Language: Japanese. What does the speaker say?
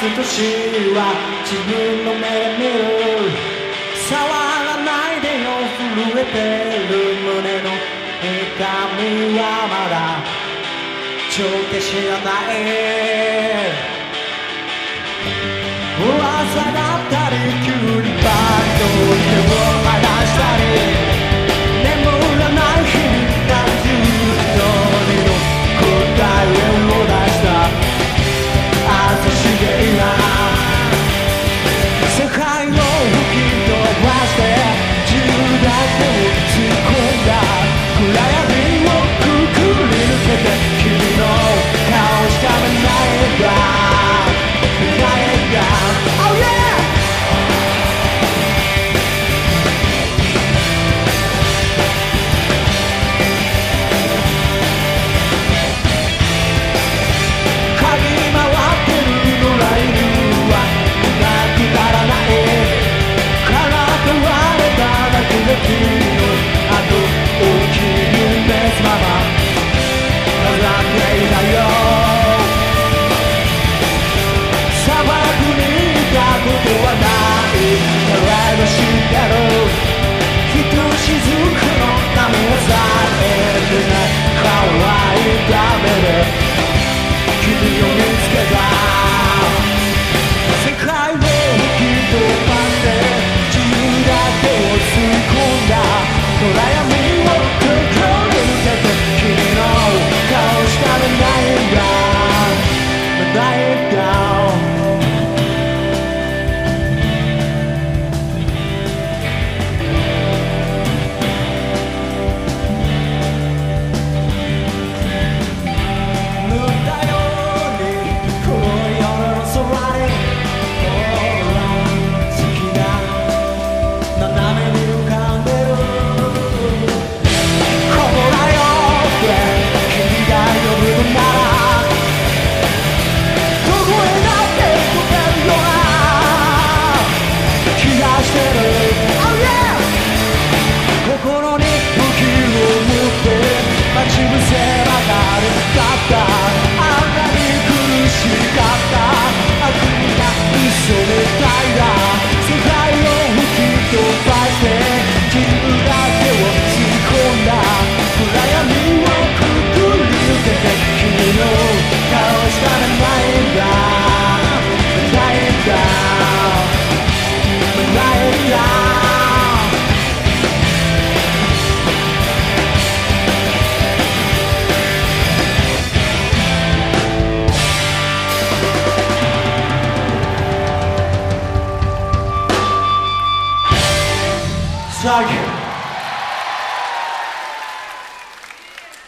少しは自分の目で見る触らないでよ震えてる胸の痛みはまだ帳消知らない噂だったり急に down 一緒みたいだ It's like